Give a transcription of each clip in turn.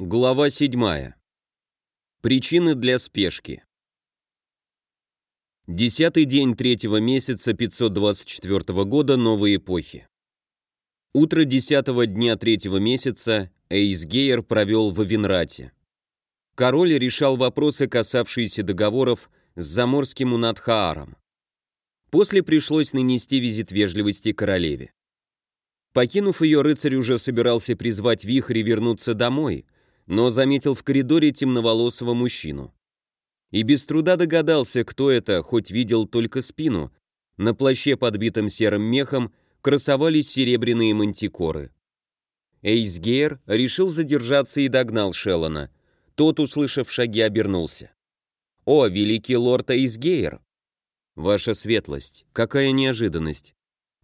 Глава 7. Причины для спешки. Десятый день третьего месяца 524 года новой эпохи. Утро десятого дня третьего месяца Эйсгейр провел в Авенрате. Король решал вопросы, касавшиеся договоров с заморским Унадхааром. После пришлось нанести визит вежливости королеве. Покинув ее, рыцарь уже собирался призвать вихрь и вернуться домой – но заметил в коридоре темноволосого мужчину. И без труда догадался, кто это, хоть видел только спину. На плаще, подбитом серым мехом, красовались серебряные мантикоры. Эйсгейр решил задержаться и догнал Шеллона. Тот, услышав шаги, обернулся. «О, великий лорд Эйсгейр!» «Ваша светлость, какая неожиданность!»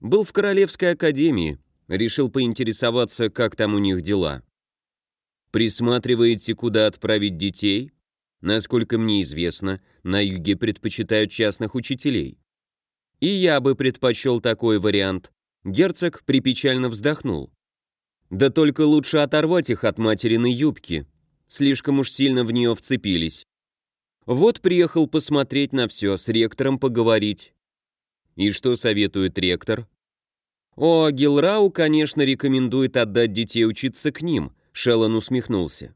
«Был в Королевской академии, решил поинтересоваться, как там у них дела». Присматриваете, куда отправить детей? Насколько мне известно, на юге предпочитают частных учителей. И я бы предпочел такой вариант. Герцог припечально вздохнул. Да только лучше оторвать их от материной юбки. Слишком уж сильно в нее вцепились. Вот приехал посмотреть на все, с ректором поговорить. И что советует ректор? О, Гилрау, конечно, рекомендует отдать детей учиться к ним, Шеллон усмехнулся.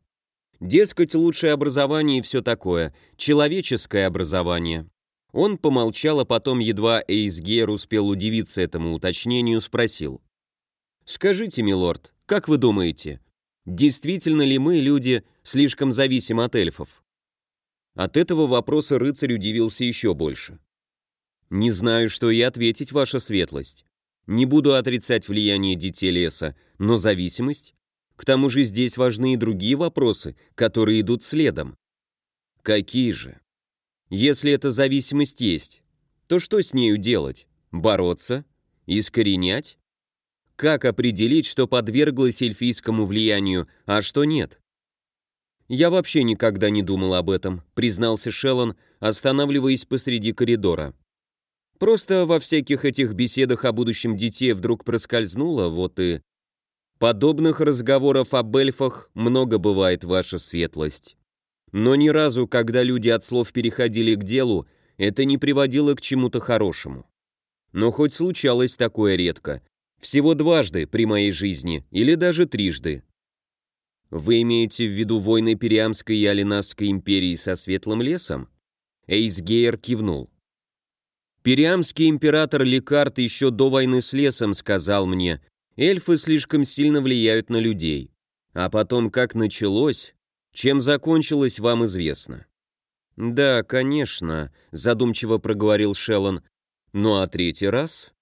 Дескать, лучшее образование и все такое, человеческое образование. Он помолчал, а потом, едва Эйсгейр успел удивиться этому уточнению, спросил. «Скажите, милорд, как вы думаете, действительно ли мы, люди, слишком зависим от эльфов?» От этого вопроса рыцарь удивился еще больше. «Не знаю, что и ответить, ваша светлость. Не буду отрицать влияние детей леса, но зависимость к тому же здесь важны и другие вопросы, которые идут следом. Какие же? Если эта зависимость есть, то что с нею делать? Бороться? Искоренять? Как определить, что подверглось эльфийскому влиянию, а что нет? Я вообще никогда не думал об этом, признался Шеллон, останавливаясь посреди коридора. Просто во всяких этих беседах о будущем детей вдруг проскользнуло, вот и... Подобных разговоров об эльфах много бывает, ваша светлость. Но ни разу, когда люди от слов переходили к делу, это не приводило к чему-то хорошему. Но хоть случалось такое редко. Всего дважды при моей жизни, или даже трижды. Вы имеете в виду войны Периамской и Алинасской империи со Светлым лесом? Эйсгейр кивнул. Периамский император Лекарт еще до войны с лесом сказал мне, эльфы слишком сильно влияют на людей. А потом, как началось, чем закончилось, вам известно. «Да, конечно», — задумчиво проговорил Шеллон. «Ну а третий раз?»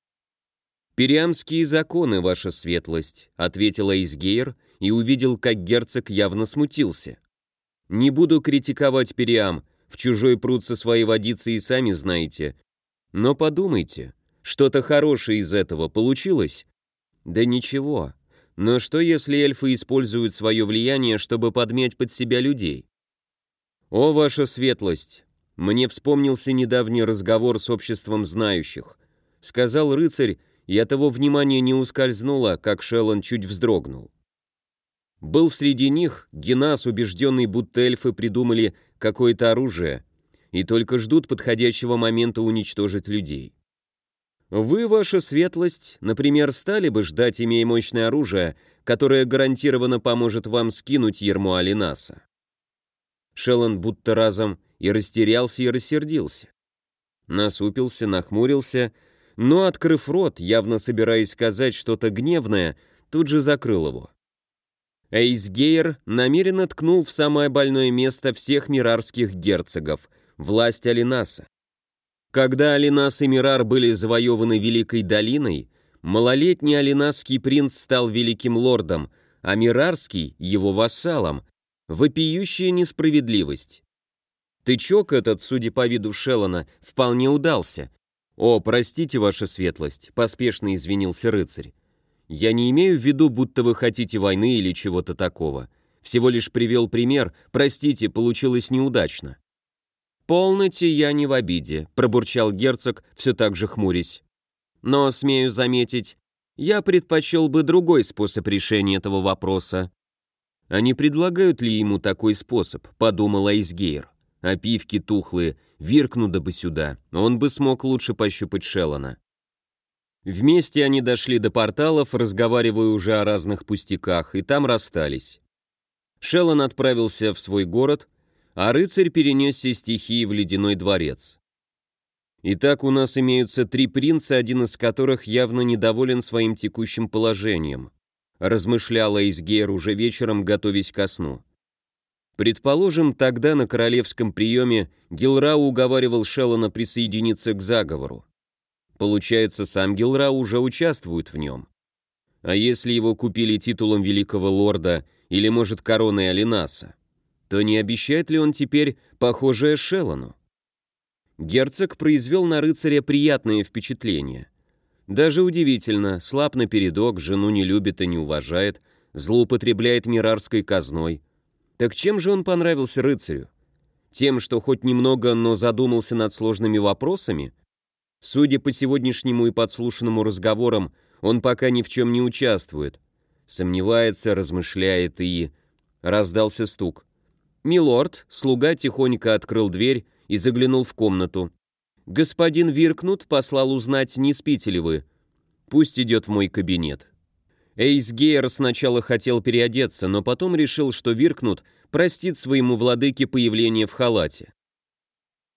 «Периамские законы, ваша светлость», — ответил Эйсгейр и увидел, как герцог явно смутился. «Не буду критиковать Периам, в чужой пруд со своей водицей и сами знаете. Но подумайте, что-то хорошее из этого получилось?» Да ничего. Но что если эльфы используют свое влияние, чтобы подмять под себя людей? О, ваша светлость! Мне вспомнился недавний разговор с обществом знающих. Сказал рыцарь, и от его внимания не ускользнуло, как Шеллон чуть вздрогнул. Был среди них Генас, убежденный, будто эльфы придумали какое-то оружие, и только ждут подходящего момента уничтожить людей. Вы, ваша светлость, например, стали бы ждать, имея мощное оружие, которое гарантированно поможет вам скинуть ермо Алинаса. Шеллон будто разом и растерялся, и рассердился. Насупился, нахмурился, но, открыв рот, явно собираясь сказать что-то гневное, тут же закрыл его. Эйсгейр намеренно ткнул в самое больное место всех мирарских герцогов — власть Алинаса. Когда Алинас и Мирар были завоеваны Великой долиной, малолетний алинасский принц стал великим лордом, а Мирарский — его вассалом. Вопиющая несправедливость. Тычок этот, судя по виду Шеллона, вполне удался. «О, простите, ваша светлость», — поспешно извинился рыцарь. «Я не имею в виду, будто вы хотите войны или чего-то такого. Всего лишь привел пример, простите, получилось неудачно». «Полноте я не в обиде», — пробурчал герцог, все так же хмурясь. «Но, смею заметить, я предпочел бы другой способ решения этого вопроса». А не предлагают ли ему такой способ, подумал Айсгейр. А пивки тухлые, виркну да бы сюда, он бы смог лучше пощупать Шеллона. Вместе они дошли до порталов, разговаривая уже о разных пустяках, и там расстались. Шеллон отправился в свой город, а рыцарь перенесся стихии в ледяной дворец. Итак, у нас имеются три принца, один из которых явно недоволен своим текущим положением, размышляла Изгейр уже вечером, готовясь ко сну. Предположим, тогда на королевском приеме Гилрау уговаривал Шеллона присоединиться к заговору. Получается, сам Гилрау уже участвует в нем. А если его купили титулом великого лорда или, может, короной Алинаса, то не обещает ли он теперь похожее Шеллону? Герцог произвел на рыцаря приятное впечатление. Даже удивительно, слаб на передок, жену не любит и не уважает, злоупотребляет мирарской казной. Так чем же он понравился рыцарю? Тем, что хоть немного, но задумался над сложными вопросами? Судя по сегодняшнему и подслушанному разговорам, он пока ни в чем не участвует. Сомневается, размышляет и... Раздался стук. «Милорд», слуга тихонько открыл дверь и заглянул в комнату. «Господин Виркнут послал узнать, не спите ли вы. Пусть идет в мой кабинет». Эйс Гейер сначала хотел переодеться, но потом решил, что Виркнут простит своему владыке появление в халате.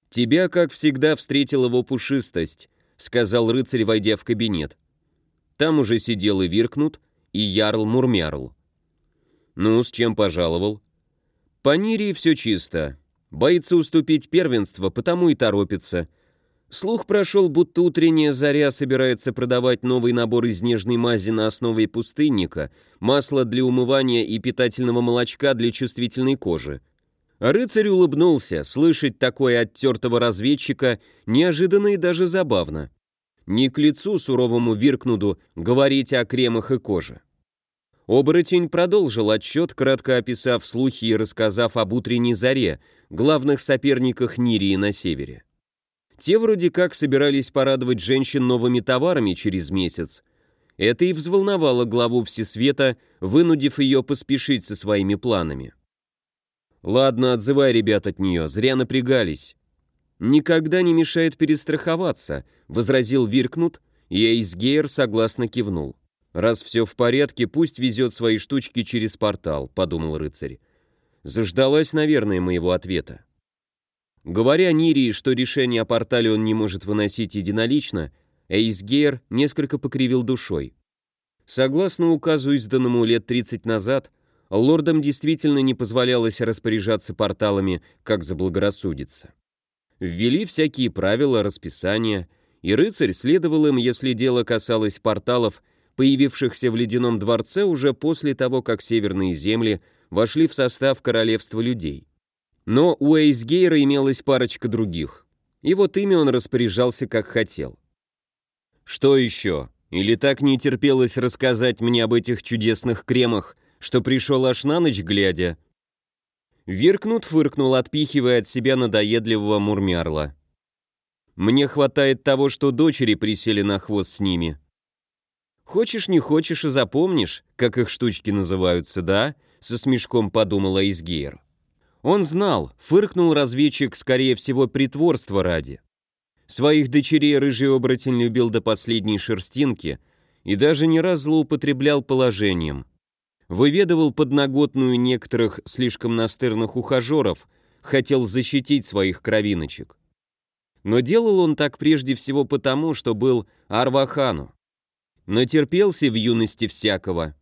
«Тебя, как всегда, встретил его пушистость», — сказал рыцарь, войдя в кабинет. Там уже сидел и Виркнут, и Ярл Мурмярл. «Ну, с чем пожаловал?» «По Нирии все чисто. Боится уступить первенство, потому и торопится. Слух прошел, будто утренняя заря собирается продавать новый набор из нежной мази на основе пустынника, масло для умывания и питательного молочка для чувствительной кожи. Рыцарь улыбнулся, слышать такое от тертого разведчика неожиданно и даже забавно. Не к лицу суровому Виркнуду говорить о кремах и коже. Оборотень продолжил отчет, кратко описав слухи и рассказав об утренней заре, главных соперниках Нирии на севере. Те вроде как собирались порадовать женщин новыми товарами через месяц. Это и взволновало главу Всесвета, вынудив ее поспешить со своими планами. Ладно, отзывай ребят от нее, зря напрягались. Никогда не мешает перестраховаться, возразил Виркнут, и Эйсгейр согласно кивнул. Раз все в порядке, пусть везет свои штучки через портал, подумал рыцарь. Заждалась, наверное, моего ответа. Говоря Нирии, что решение о портале он не может выносить единолично, Эйсгейр несколько покривил душой. Согласно указу, изданному лет 30 назад, лордам действительно не позволялось распоряжаться порталами, как заблагорассудится. Ввели всякие правила, расписания, и рыцарь следовал им, если дело касалось порталов, появившихся в Ледяном дворце уже после того, как северные земли вошли в состав королевства людей. Но у Эйсгейра имелась парочка других, и вот ими он распоряжался как хотел. Что еще? Или так не терпелось рассказать мне об этих чудесных кремах, что пришел аж на ночь глядя. Виркнут фыркнул, отпихивая от себя надоедливого мурмярла. Мне хватает того, что дочери присели на хвост с ними. Хочешь, не хочешь и запомнишь, как их штучки называются, да? Со смешком подумала Изгейр. Он знал, фыркнул разведчик, скорее всего, притворство ради. Своих дочерей рыжий оборотень любил до последней шерстинки и даже не раз злоупотреблял положением выведывал подноготную некоторых слишком настырных ухажеров, хотел защитить своих кровиночек. Но делал он так прежде всего потому, что был Арвахану. Натерпелся в юности всякого.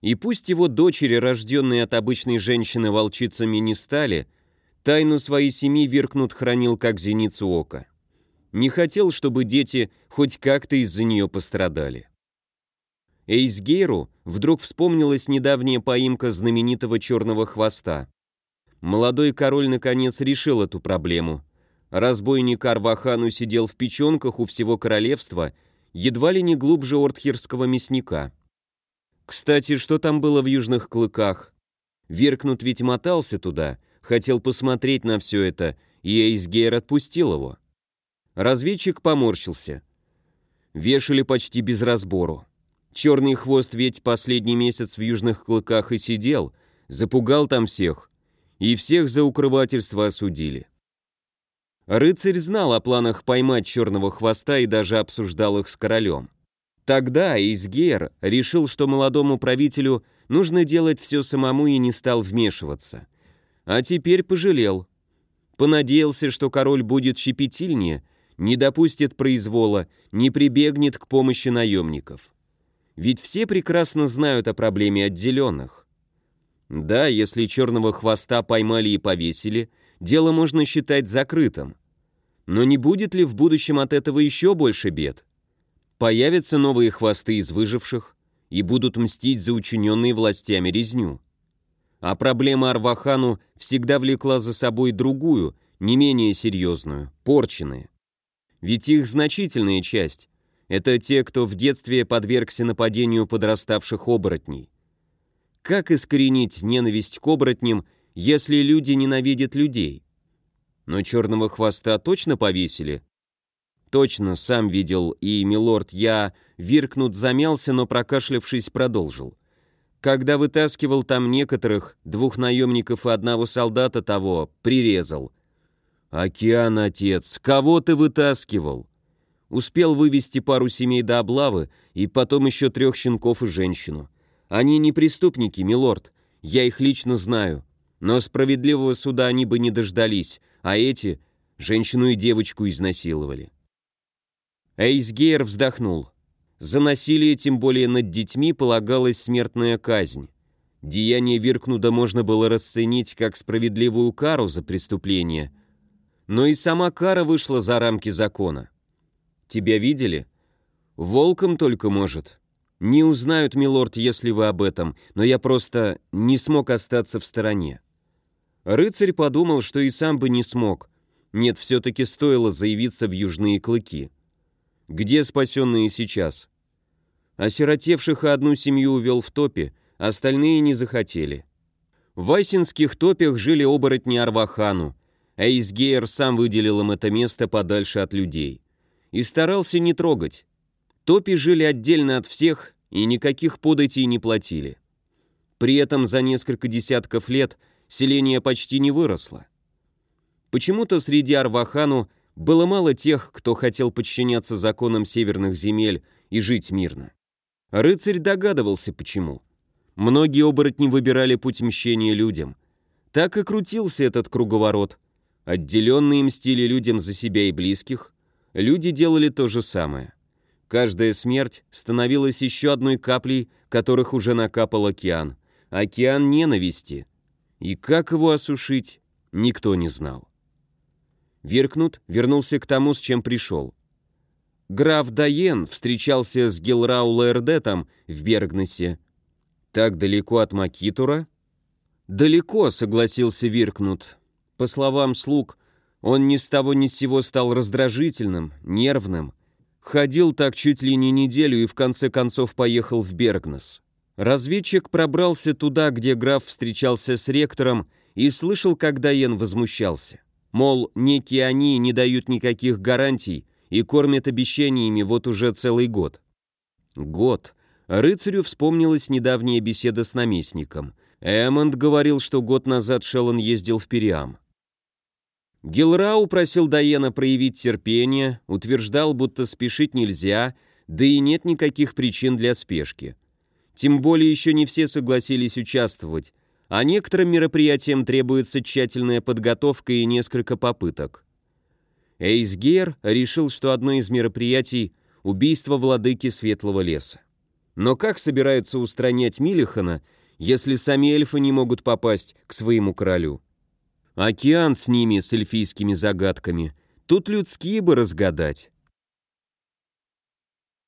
И пусть его дочери, рожденные от обычной женщины волчицами, не стали, тайну своей семьи Виркнут хранил как зеницу ока. Не хотел, чтобы дети хоть как-то из-за нее пострадали. Эйсгейру вдруг вспомнилась недавняя поимка знаменитого черного хвоста. Молодой король наконец решил эту проблему. Разбойник Арвахану сидел в печенках у всего королевства, едва ли не глубже ортхирского мясника. Кстати, что там было в южных клыках? Веркнут ведь мотался туда, хотел посмотреть на все это, и Эйсгейр отпустил его. Разведчик поморщился. Вешали почти без разбору. Черный хвост ведь последний месяц в южных клыках и сидел, запугал там всех, и всех за укрывательство осудили. Рыцарь знал о планах поймать черного хвоста и даже обсуждал их с королем. Тогда Изгер решил, что молодому правителю нужно делать все самому и не стал вмешиваться. А теперь пожалел. Понадеялся, что король будет щепетильнее, не допустит произвола, не прибегнет к помощи наемников. Ведь все прекрасно знают о проблеме отделенных. Да, если черного хвоста поймали и повесили, дело можно считать закрытым. Но не будет ли в будущем от этого еще больше бед? Появятся новые хвосты из выживших и будут мстить за учиненные властями резню. А проблема Арвахану всегда влекла за собой другую, не менее серьезную – порченые. Ведь их значительная часть – это те, кто в детстве подвергся нападению подраставших оборотней. Как искоренить ненависть к оборотням, если люди ненавидят людей? Но черного хвоста точно повесили? Точно, сам видел, и, милорд, я... Виркнут замялся, но прокашлявшись продолжил. Когда вытаскивал там некоторых, двух наемников и одного солдата того, прирезал. «Океан, отец, кого ты вытаскивал?» Успел вывести пару семей до облавы и потом еще трех щенков и женщину. Они не преступники, милорд, я их лично знаю. Но справедливого суда они бы не дождались, а эти — женщину и девочку изнасиловали. Эйсгейр вздохнул. За насилие, тем более над детьми, полагалась смертная казнь. Деяние Виркнуда можно было расценить как справедливую кару за преступление, но и сама кара вышла за рамки закона. Тебя видели? Волком только может. Не узнают, милорд, если вы об этом, но я просто не смог остаться в стороне. Рыцарь подумал, что и сам бы не смог. Нет, все-таки стоило заявиться в южные клыки. Где спасенные сейчас? Осиротевших и одну семью увел в топе, остальные не захотели. В Айсинских топях жили оборотни Арвахану, а Изгейр сам выделил им это место подальше от людей. И старался не трогать. Топи жили отдельно от всех и никаких податей не платили. При этом за несколько десятков лет селение почти не выросло. Почему-то среди Арвахану было мало тех, кто хотел подчиняться законам северных земель и жить мирно. Рыцарь догадывался, почему. Многие оборотни выбирали путь мщения людям. Так и крутился этот круговорот. Отделенные мстили людям за себя и близких, люди делали то же самое. Каждая смерть становилась еще одной каплей, которых уже накапал океан. Океан ненависти. И как его осушить, никто не знал. Виркнут вернулся к тому, с чем пришел. Граф Дайен встречался с Гилрау Лаэрдетом в Бергнесе. Так далеко от Макитура? Далеко, согласился Виркнут. По словам слуг, он ни с того ни с сего стал раздражительным, нервным, Ходил так чуть ли не неделю и в конце концов поехал в Бергнес. Разведчик пробрался туда, где граф встречался с ректором и слышал, как Даен возмущался. Мол, некие они не дают никаких гарантий и кормят обещаниями вот уже целый год. Год. Рыцарю вспомнилась недавняя беседа с наместником. Эммонд говорил, что год назад Шеллон ездил в Периам. Гилрау просил Даена проявить терпение, утверждал, будто спешить нельзя, да и нет никаких причин для спешки. Тем более еще не все согласились участвовать, а некоторым мероприятиям требуется тщательная подготовка и несколько попыток. Эйсгейр решил, что одно из мероприятий – убийство владыки Светлого леса. Но как собираются устранять Милихана, если сами эльфы не могут попасть к своему королю? Океан с ними, с эльфийскими загадками. Тут людские бы разгадать.